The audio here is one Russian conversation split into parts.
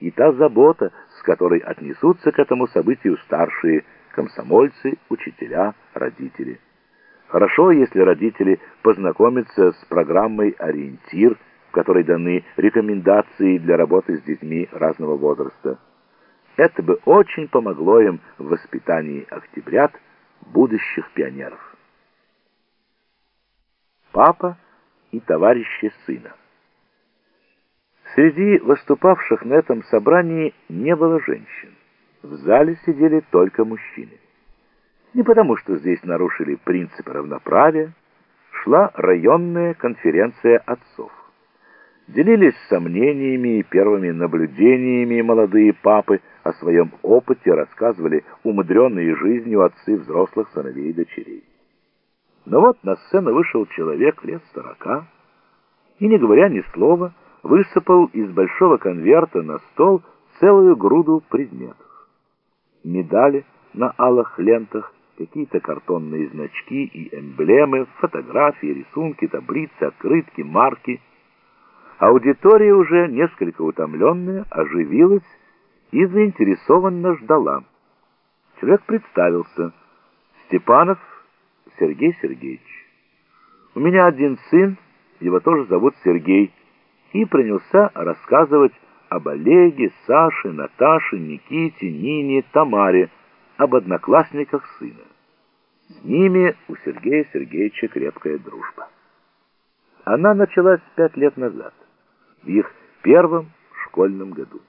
и та забота, с которой отнесутся к этому событию старшие комсомольцы, учителя, родители. Хорошо, если родители познакомятся с программой «Ориентир», в которой даны рекомендации для работы с детьми разного возраста. Это бы очень помогло им в воспитании октябрят, будущих пионеров. Папа и товарищи сына. Среди выступавших на этом собрании не было женщин. В зале сидели только мужчины. Не потому, что здесь нарушили принципы равноправия, шла районная конференция отцов. Делились сомнениями и первыми наблюдениями молодые папы о своем опыте, рассказывали умудренные жизнью отцы взрослых сыновей и дочерей. Но вот на сцену вышел человек лет сорока и, не говоря ни слова, высыпал из большого конверта на стол целую груду предметов. Медали на алых лентах, какие-то картонные значки и эмблемы, фотографии, рисунки, таблицы, открытки, марки. Аудитория уже несколько утомленная оживилась и заинтересованно ждала. Человек представился. Степанов Сергей Сергеевич. У меня один сын, его тоже зовут Сергей, и принялся рассказывать об Олеге, Саше, Наташе, Никите, Нине, Тамаре, об одноклассниках сына. С ними у Сергея Сергеевича крепкая дружба. Она началась пять лет назад, в их первом школьном году.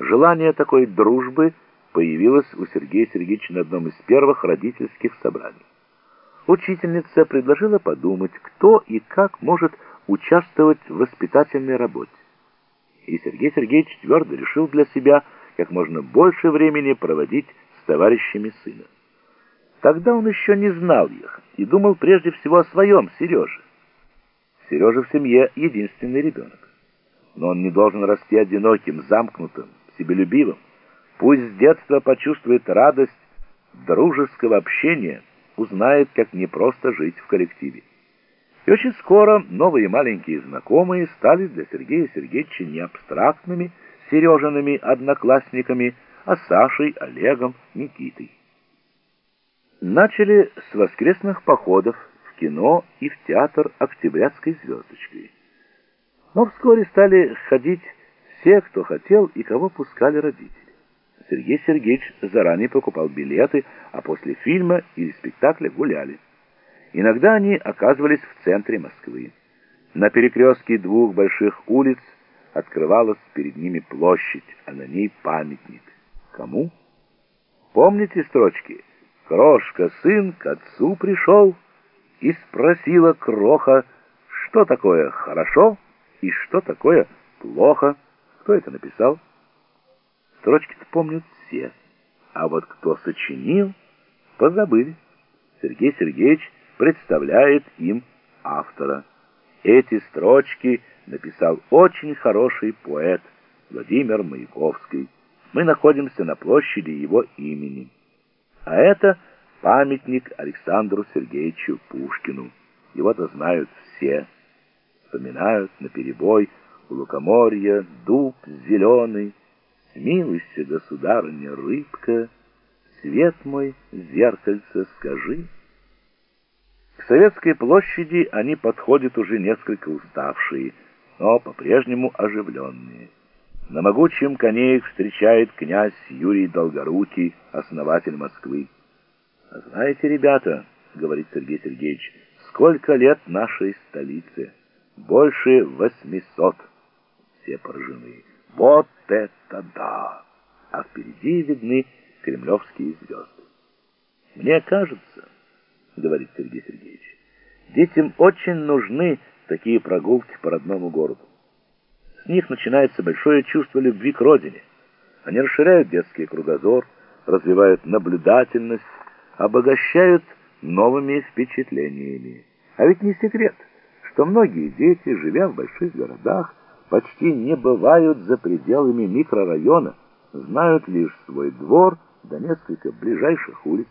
Желание такой дружбы появилось у Сергея Сергеевича на одном из первых родительских собраний. Учительница предложила подумать, кто и как может участвовать в воспитательной работе. И Сергей Сергеевич твердо решил для себя как можно больше времени проводить с товарищами сына. Тогда он еще не знал их и думал прежде всего о своем Сереже. Сережа в семье единственный ребенок. Но он не должен расти одиноким, замкнутым, себелюбивым. Пусть с детства почувствует радость дружеского общения, узнает, как непросто жить в коллективе. И очень скоро новые маленькие знакомые стали для Сергея Сергеевича не абстрактными Сережиными одноклассниками, а Сашей, Олегом, Никитой. Начали с воскресных походов в кино и в театр «Октябрятской звездочкой». Но вскоре стали ходить все, кто хотел и кого пускали родители. Сергей Сергеевич заранее покупал билеты, а после фильма или спектакля гуляли. Иногда они оказывались в центре Москвы. На перекрестке двух больших улиц открывалась перед ними площадь, а на ней памятник. Кому? Помните строчки? Крошка, сын, к отцу пришел и спросила Кроха, что такое хорошо и что такое плохо. Кто это написал? Строчки-то помнят все, а вот кто сочинил, позабыли. Сергей Сергеевич представляет им автора. Эти строчки написал очень хороший поэт Владимир Маяковский. Мы находимся на площади его имени. А это памятник Александру Сергеевичу Пушкину. Его-то знают все. Вспоминают наперебой у лукоморья дуб зеленый. Смилуйся, государыня, рыбка, свет мой, зеркальце, скажи, к Советской площади они подходят уже несколько уставшие, но по-прежнему оживленные. На могучем коне их встречает князь Юрий Долгорукий, основатель Москвы. «А знаете, ребята, — говорит Сергей Сергеевич, — сколько лет нашей столице? Больше восьмисот. Все поражены. Вот это да! А впереди видны кремлевские звезды. Мне кажется, — говорит Сергей Сергеевич. «Детям очень нужны такие прогулки по родному городу. С них начинается большое чувство любви к родине. Они расширяют детский кругозор, развивают наблюдательность, обогащают новыми впечатлениями. А ведь не секрет, что многие дети, живя в больших городах, почти не бывают за пределами микрорайона, знают лишь свой двор да несколько ближайших улиц.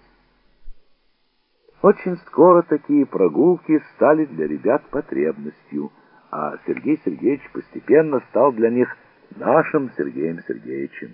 Очень скоро такие прогулки стали для ребят потребностью, а Сергей Сергеевич постепенно стал для них нашим Сергеем Сергеевичем.